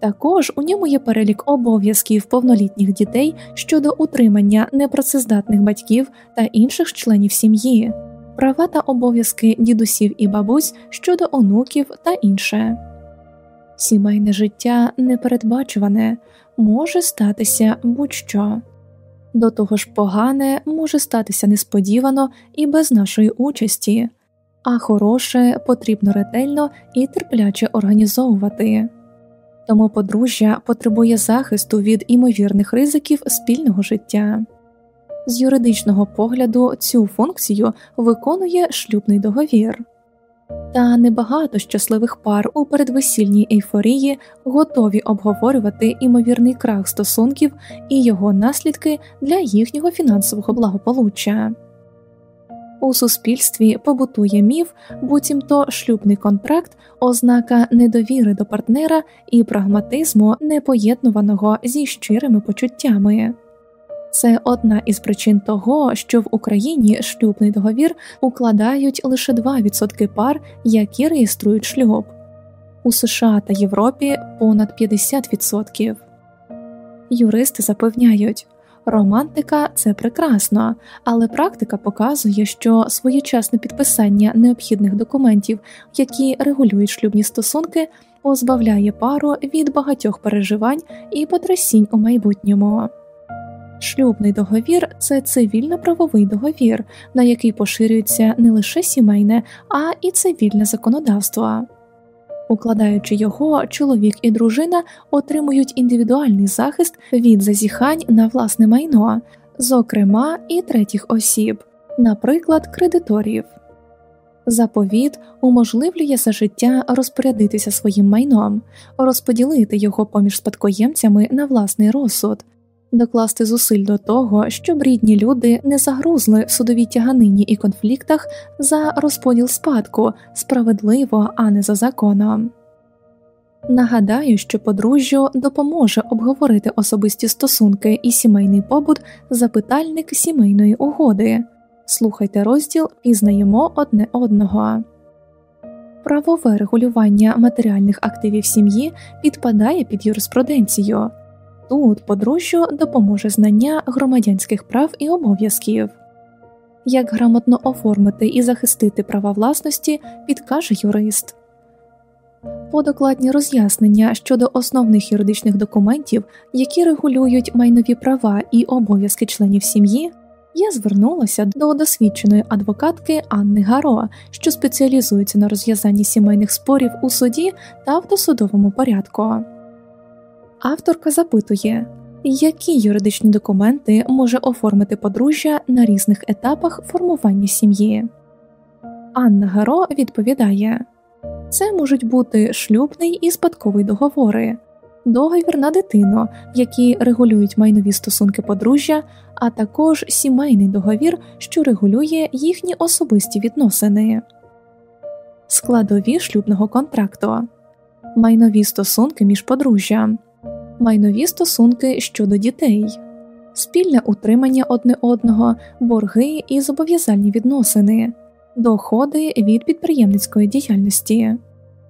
Також у ньому є перелік обов'язків повнолітніх дітей щодо утримання непрацездатних батьків та інших членів сім'ї, права та обов'язки дідусів і бабусь щодо онуків та інше. Сімейне життя непередбачуване, може статися будь-що. До того ж, погане може статися несподівано і без нашої участі, а хороше потрібно ретельно і терпляче організовувати. Тому подружжя потребує захисту від імовірних ризиків спільного життя. З юридичного погляду цю функцію виконує шлюбний договір. Та небагато щасливих пар у передвесільній ейфорії готові обговорювати імовірний крах стосунків і його наслідки для їхнього фінансового благополуччя. У суспільстві побутує міф, буцімто шлюбний контракт, ознака недовіри до партнера і прагматизму, непоєднуваного зі щирими почуттями. Це одна із причин того, що в Україні шлюбний договір укладають лише 2% пар, які реєструють шлюб, у США та Європі понад 50%. Юристи запевняють, романтика це прекрасно, але практика показує, що своєчасне підписання необхідних документів, які регулюють шлюбні стосунки, позбавляє пару від багатьох переживань і потрясінь у майбутньому. Шлюбний договір це цивільно-правовий договір, на який поширюється не лише сімейне, а і цивільне законодавство. Укладаючи його, чоловік і дружина отримують індивідуальний захист від зазіхань на власне майно, зокрема і третіх осіб, наприклад, кредиторів. Заповіт уможливлює за життя розпорядитися своїм майном, розподілити його поміж спадкоємцями на власний розсуд докласти зусиль до того, щоб рідні люди не загрузли в судовій тяганині і конфліктах за розподіл спадку справедливо, а не за законом. Нагадаю, що подружжю допоможе обговорити особисті стосунки і сімейний побут запитальник сімейної угоди. Слухайте розділ Пізнаємо одне одного. Правове регулювання матеріальних активів сім'ї підпадає під юриспруденцію. Тут подружжю допоможе знання громадянських прав і обов'язків. Як грамотно оформити і захистити права власності, підкаже юрист. Подокладні роз'яснення щодо основних юридичних документів, які регулюють майнові права і обов'язки членів сім'ї, я звернулася до досвідченої адвокатки Анни Гаро, що спеціалізується на розв'язанні сімейних спорів у суді та в досудовому порядку. Авторка запитує, які юридичні документи може оформити подружжя на різних етапах формування сім'ї. Анна Гаро відповідає це можуть бути шлюбний і спадковий договори, договір на дитину, які регулюють майнові стосунки подружжя, а також сімейний договір, що регулює їхні особисті відносини, складові шлюбного контракту, майнові стосунки між подружжям, майнові стосунки щодо дітей, спільне утримання одне одного, борги і зобов'язальні відносини, доходи від підприємницької діяльності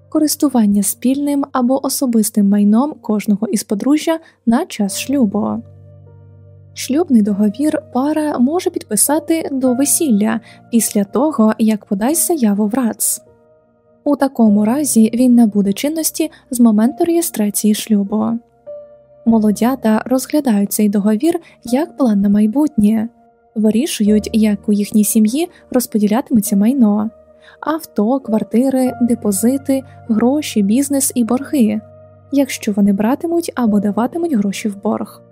користування спільним або особистим майном кожного із подружжя на час шлюбу. Шлюбний договір пара може підписати до весілля після того, як подасть заяву в РАЦ. У такому разі він набуде чинності з моменту реєстрації шлюбу. Молодята розглядають цей договір як план на майбутнє, вирішують, як у їхній сім'ї розподілятиметься майно. Авто, квартири, депозити, гроші, бізнес і борги, якщо вони братимуть або даватимуть гроші в борг.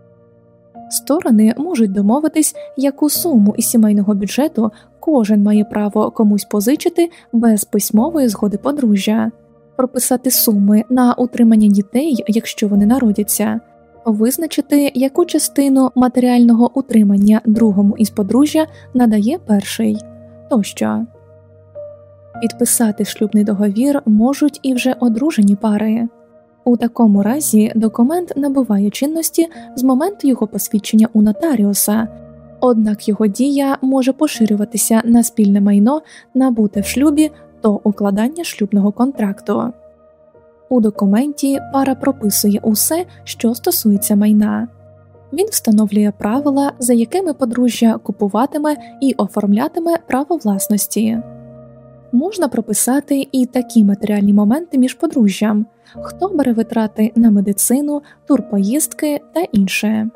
Сторони можуть домовитись, яку суму із сімейного бюджету кожен має право комусь позичити без письмової згоди подружжя, прописати суми на утримання дітей, якщо вони народяться, визначити, яку частину матеріального утримання другому із подружжя надає перший тощо. Підписати шлюбний договір можуть і вже одружені пари. У такому разі документ набуває чинності з моменту його посвідчення у нотаріуса, однак його дія може поширюватися на спільне майно, набуте в шлюбі до укладання шлюбного контракту. У документі пара прописує усе, що стосується майна. Він встановлює правила, за якими подружжя купуватиме і оформлятиме право власності можна прописати і такі матеріальні моменти між подружжям, хто бере витрати на медицину, турпоїздки та інше.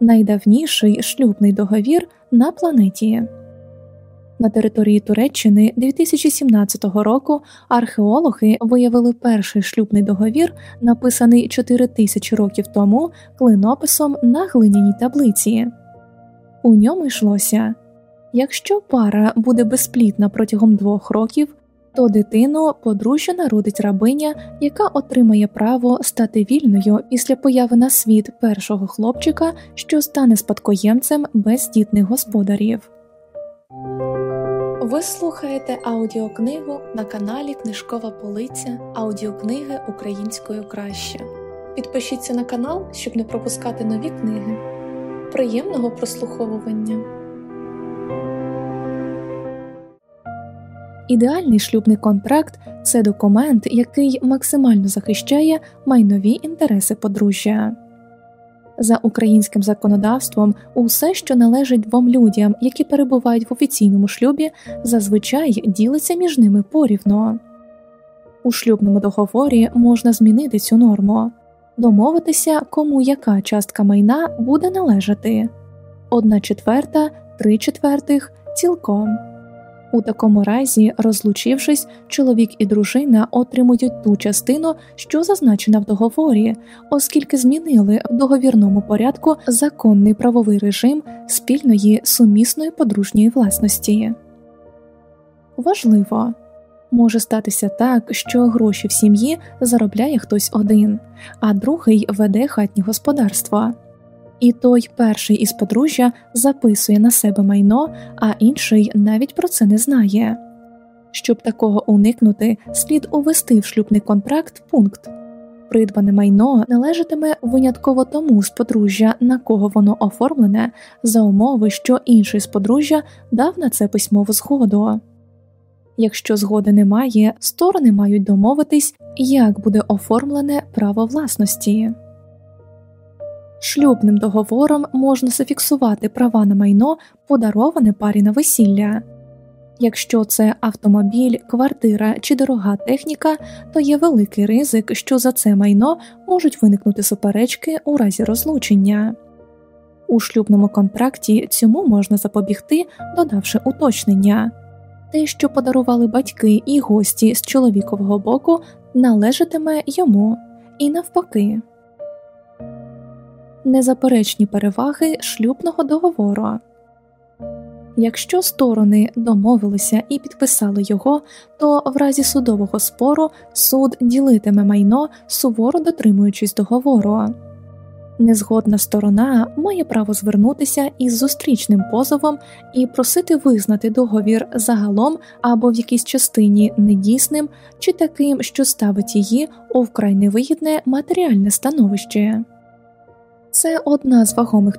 Найдавніший шлюбний договір на планеті. На території Туреччини 2017 року археологи виявили перший шлюбний договір, написаний 4 тисячі років тому клинописом на глиняній таблиці. У ньому йшлося Якщо пара буде безплітна протягом двох років, то дитину подружжя народить рабиня, яка отримає право стати вільною після появи на світ першого хлопчика, що стане спадкоємцем бездітних господарів. Ви слухаєте аудіокнигу на каналі Книжкова Полиця аудіокниги українською краще. Підпишіться на канал, щоб не пропускати нові книги. Приємного прослуховування! Ідеальний шлюбний контракт це документ, який максимально захищає майнові інтереси подружжя. За українським законодавством, усе, що належить двом людям, які перебувають в офіційному шлюбі, зазвичай ділиться між ними порівно. У шлюбному договорі можна змінити цю норму, домовитися, кому яка частка майна буде належати одна четверта, три четвертих цілком. У такому разі, розлучившись, чоловік і дружина отримують ту частину, що зазначена в договорі, оскільки змінили в договірному порядку законний правовий режим спільної сумісної подружньої власності. Важливо може статися так, що гроші в сім'ї заробляє хтось один, а другий веде хатнє господарство і той перший із подружжя записує на себе майно, а інший навіть про це не знає. Щоб такого уникнути, слід увести в шлюбний контракт пункт придбане майно належатиме винятково тому з подружжя, на кого воно оформлене, за умови, що інший з подружжя дав на це письмову згоду. Якщо згоди немає, сторони мають домовитись, як буде оформлене право власності. Шлюбним договором можна зафіксувати права на майно, подароване парі на весілля. Якщо це автомобіль, квартира чи дорога техніка, то є великий ризик, що за це майно можуть виникнути суперечки у разі розлучення. У шлюбному контракті цьому можна запобігти, додавши уточнення те, що подарували батьки і гості з чоловікового боку, належатиме йому, і навпаки. Незаперечні переваги шлюбного договору. Якщо сторони домовилися і підписали його, то в разі судового спору суд ділитиме майно, суворо дотримуючись договору. Незгодна сторона має право звернутися із зустрічним позовом і просити визнати договір загалом або в якійсь частині недійсним чи таким, що ставить її у вкрай невигідне матеріальне становище. Це одна з вагомих